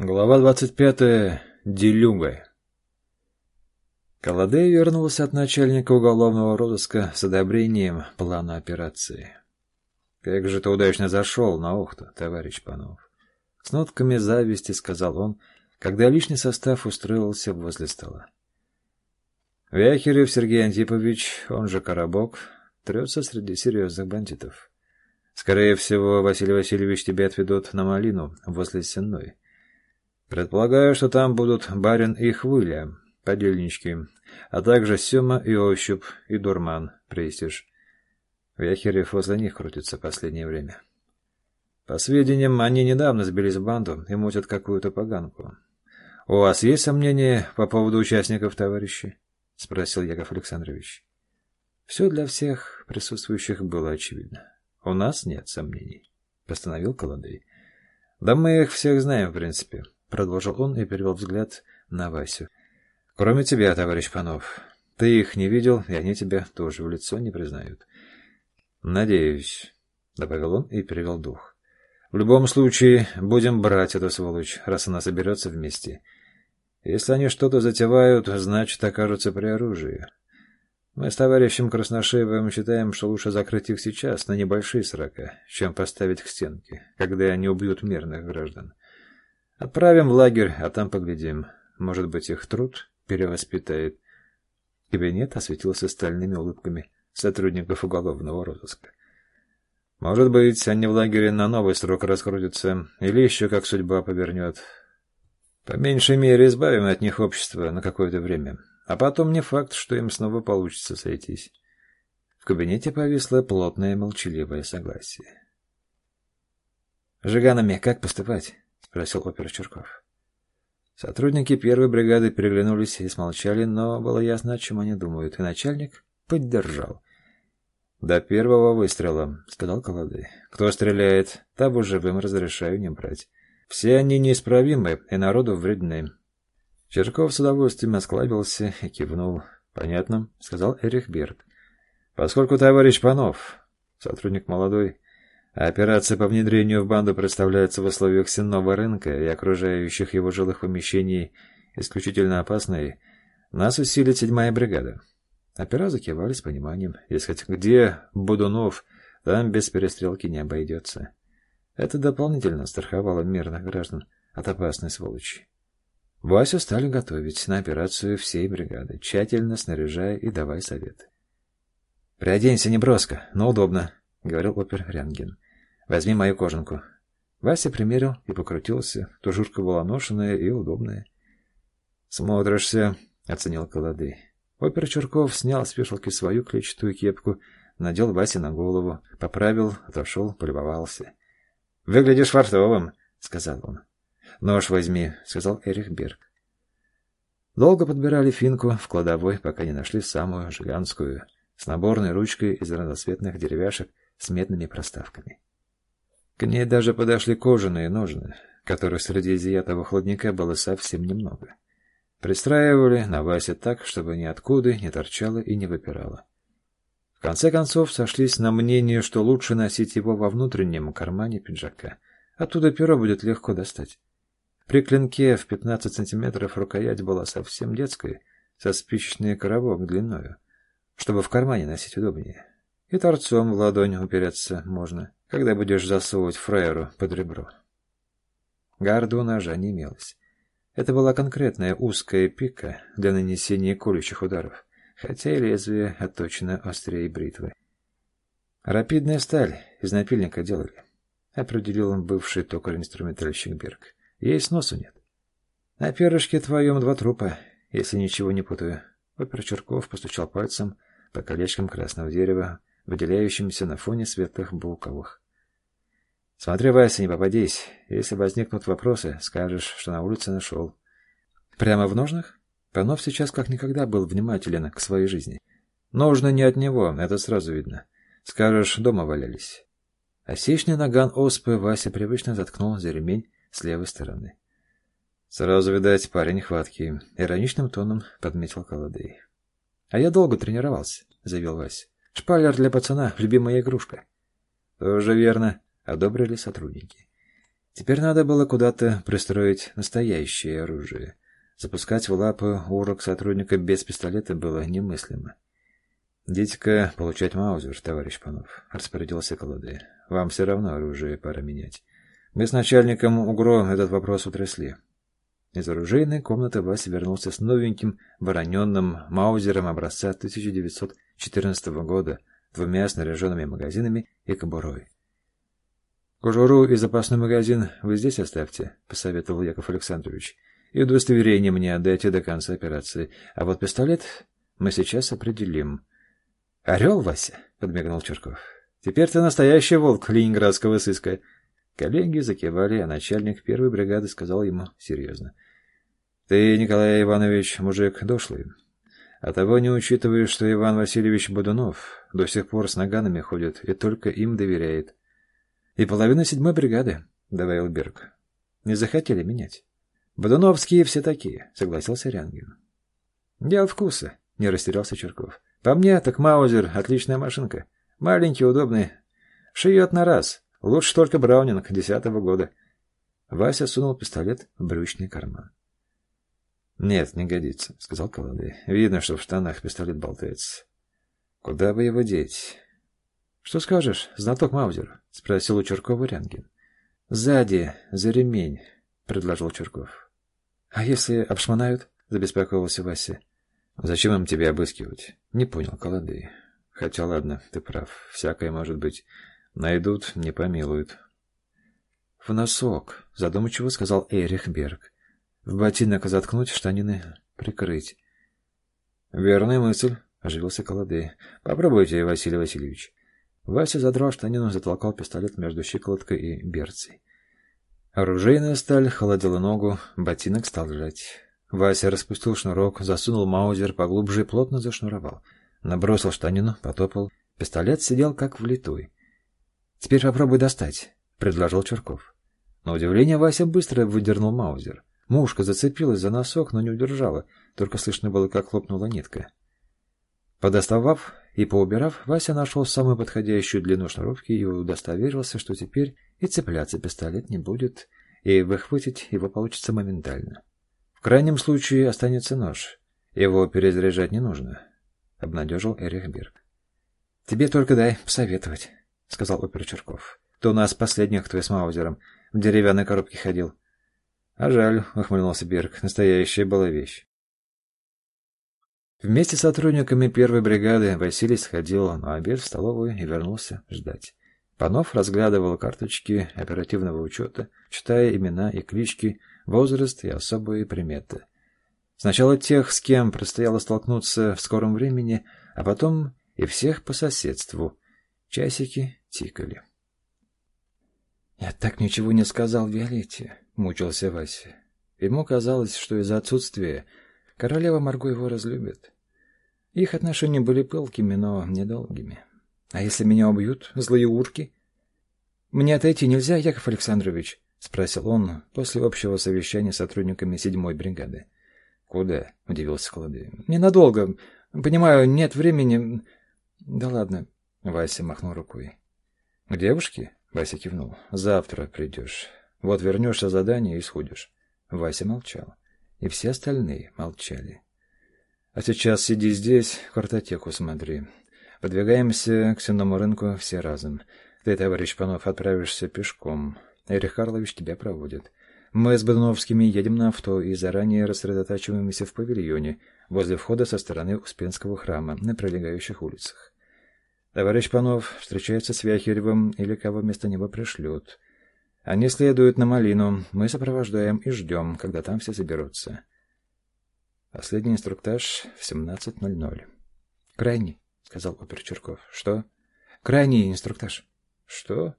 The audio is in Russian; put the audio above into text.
Глава двадцать пятая. Делюга. Колодей вернулся от начальника уголовного розыска с одобрением плана операции. «Как же ты удачно зашел на Охту, товарищ Панов!» С нотками зависти сказал он, когда лишний состав устроился возле стола. Вяхерев Сергей Антипович, он же Коробок, трется среди серьезных бандитов. Скорее всего, Василий Васильевич тебя отведут на малину возле Сенной. Предполагаю, что там будут барин и хвыля, подельнички, а также Сема и Ощуп и Дурман, престиж. Вяхерев возле них крутится последнее время. По сведениям, они недавно сбились в банду и мутят какую-то поганку. — У вас есть сомнения по поводу участников, товарищи? — спросил Яков Александрович. Все для всех присутствующих было очевидно. — У нас нет сомнений, — постановил Колодей. — Да мы их всех знаем, в принципе. —— продолжил он и перевел взгляд на Васю. — Кроме тебя, товарищ Панов. Ты их не видел, и они тебя тоже в лицо не признают. — Надеюсь, — добавил он и перевел дух. — В любом случае, будем брать эту сволочь, раз она соберется вместе. Если они что-то затевают, значит, окажутся при оружии. Мы с товарищем Красношеевым считаем, что лучше закрыть их сейчас на небольшие срока, чем поставить к стенке, когда они убьют мирных граждан. Отправим в лагерь, а там поглядим. Может быть, их труд перевоспитает. Кабинет осветился стальными улыбками сотрудников уголовного розыска. Может быть, они в лагере на новый срок раскрутятся, или еще как судьба повернет. По меньшей мере избавим от них общество на какое-то время, а потом не факт, что им снова получится сойтись. В кабинете повисло плотное молчаливое согласие. «Жиганами как поступать?» — спросил опер Черков. Сотрудники первой бригады переглянулись и смолчали, но было ясно, о чем они думают, и начальник поддержал. «До первого выстрела», — сказал Колодый. «Кто стреляет, того живым разрешаю не брать. Все они неисправимы и народу вредны». Черков с удовольствием осклабился и кивнул. «Понятно», — сказал Эрих Берг. «Поскольку товарищ Панов, сотрудник молодой, операция по внедрению в банду представляется в условиях сенного рынка и окружающих его жилых помещений исключительно опасной, нас усилит седьмая бригада. Опера закивали с пониманием. Дескать, где Будунов, там без перестрелки не обойдется. Это дополнительно страховало мирных граждан от опасной сволочи. Васю стали готовить на операцию всей бригады, тщательно снаряжая и давая советы. «Приоденься неброско, но удобно», — говорил опер Рянгин. Возьми мою кожанку. Вася примерил и покрутился. Тужурка была ношенная и удобная. «Смотришься», — оценил Колоды. Опер Чурков снял с вешалки свою клетчатую кепку, надел Васе на голову, поправил, отошел, полюбовался. «Выглядишь фартовым», — сказал он. «Нож возьми», — сказал Эрих Берг. Долго подбирали финку в кладовой, пока не нашли самую жиганскую, с наборной ручкой из разноцветных деревяшек с медными проставками. К ней даже подошли кожаные ножны, которых среди изъятого хладника было совсем немного. Пристраивали на Васе так, чтобы ниоткуда не торчало и не выпирало. В конце концов сошлись на мнении, что лучше носить его во внутреннем кармане пиджака. Оттуда перо будет легко достать. При клинке в 15 сантиметров рукоять была совсем детской, со спичечный коробок длиною, чтобы в кармане носить удобнее. И торцом в ладонь упереться можно когда будешь засовывать фраеру под ребро. Гарда у ножа не имелось. Это была конкретная узкая пика для нанесения колющих ударов, хотя и лезвие отточено острее бритвы. «Рапидная сталь из напильника делали», — определил он бывший токарь-инструментальщик Берг. «Ей сносу нет. На перышке твоем два трупа, если ничего не путаю». Опер Черков постучал пальцем по колечкам красного дерева, выделяющимся на фоне светлых булковых. Смотри, Вася, не попадись. Если возникнут вопросы, скажешь, что на улице нашел. Прямо в ножнах? Панов сейчас как никогда был внимателен к своей жизни. Ножны не от него, это сразу видно. Скажешь, дома валялись. Осечный наган оспы Вася привычно заткнул за ремень с левой стороны. Сразу, видать, парень хваткий. Ироничным тоном подметил Колодей. — А я долго тренировался, — заявил Вася. Шпалер для пацана — любимая игрушка. — Тоже верно, — одобрили сотрудники. Теперь надо было куда-то пристроить настоящее оружие. Запускать в лапы урок сотрудника без пистолета было немыслимо. «Идите-ка получать маузер, товарищ Панов», — распорядился Колоды. «Вам все равно оружие пора менять. Мы с начальником УГРО этот вопрос утрясли». Из оружейной комнаты Вася вернулся с новеньким вороненным маузером образца 1914 года, двумя снаряженными магазинами и кобурой. «Кожуру и запасной магазин вы здесь оставьте», — посоветовал Яков Александрович. «И удостоверение мне отдайте до конца операции. А вот пистолет мы сейчас определим». «Орел, Вася?» — подмигнул Черков. «Теперь ты настоящий волк ленинградского сыска». Коллеги закивали, а начальник первой бригады сказал ему серьезно. «Ты, Николай Иванович, мужик дошлый. А того не учитываешь, что Иван Васильевич Будунов до сих пор с наганами ходит и только им доверяет. И половина седьмой бригады», — добавил Берг. «Не захотели менять». «Бодуновские все такие», — согласился Рянгин. «Дело вкуса», — не растерялся Черков. По мне, так Маузер — отличная машинка. Маленький, удобный. Шиет на раз. Лучше только Браунинг десятого года. Вася сунул пистолет в брючный карман. «Нет, не годится», — сказал Колодый. «Видно, что в штанах пистолет болтается. Куда бы его деть?» «Что скажешь, знаток Маузера?» — спросил у Черкова Рянгин. «Сзади, за ремень», — предложил Черков. «А если обшмонают?» — забеспокоился Вася. «Зачем им тебя обыскивать?» «Не понял, Колодый. Хотя ладно, ты прав. Всякое может быть. Найдут, не помилуют». «В носок», — задумчиво сказал Эрих Берг. «В ботинок заткнуть, штанины прикрыть». «Верная мысль», — оживился Колодей. «Попробуйте, Василий Васильевич». Вася задрал штанину, затолкал пистолет между щиколоткой и берцей. Оружейная сталь холодила ногу, ботинок стал жать. Вася распустил шнурок, засунул маузер поглубже и плотно зашнуровал. Набросил штанину, потопал. Пистолет сидел как влитой. «Теперь попробуй достать», — предложил Черков. На удивление Вася быстро выдернул маузер. Мушка зацепилась за носок, но не удержала, только слышно было, как хлопнула нитка. Подоставав и поубирав, Вася нашел самую подходящую длину шнуровки и удостоверился, что теперь и цепляться пистолет не будет, и выхватить его получится моментально. В крайнем случае останется нож. Его перезаряжать не нужно, — обнадежил Эрих Берг. — Тебе только дай посоветовать, — сказал опер Черков. — у нас последний, кто с Маузером в деревянной коробке ходил. — А жаль, — ухмыльнулся Берг, — настоящая была вещь. Вместе с сотрудниками первой бригады Василий сходил на обед в столовую и вернулся ждать. Панов разглядывал карточки оперативного учета, читая имена и клички возраст и особые приметы. Сначала тех, с кем предстояло столкнуться в скором времени, а потом и всех по соседству. Часики тикали. «Я так ничего не сказал Виолетте», — мучился Вася. Ему казалось, что из-за отсутствия королева Марго его разлюбит. Их отношения были пылкими, но недолгими. «А если меня убьют, злые урки?» «Мне отойти нельзя, Яков Александрович?» — спросил он после общего совещания с сотрудниками седьмой бригады. «Куда?» — удивился Холодей. «Ненадолго. Понимаю, нет времени...» «Да ладно», — Вася махнул рукой. «К девушке?» — Вася кивнул. «Завтра придешь. Вот вернешься задание и сходишь». Вася молчал. И все остальные молчали. «А сейчас сиди здесь, картотеку смотри. Подвигаемся к сенному рынку все разом. Ты, товарищ Панов, отправишься пешком. Эрих Карлович тебя проводит. Мы с Бодуновскими едем на авто и заранее рассредотачиваемся в павильоне возле входа со стороны Успенского храма на прилегающих улицах. Товарищ Панов встречается с Вяхеревым или кого вместо него пришлют. Они следуют на малину, мы сопровождаем и ждем, когда там все соберутся. Последний инструктаж в 17.00. «Крайний», — сказал опер. «Что?» «Крайний инструктаж». «Что?»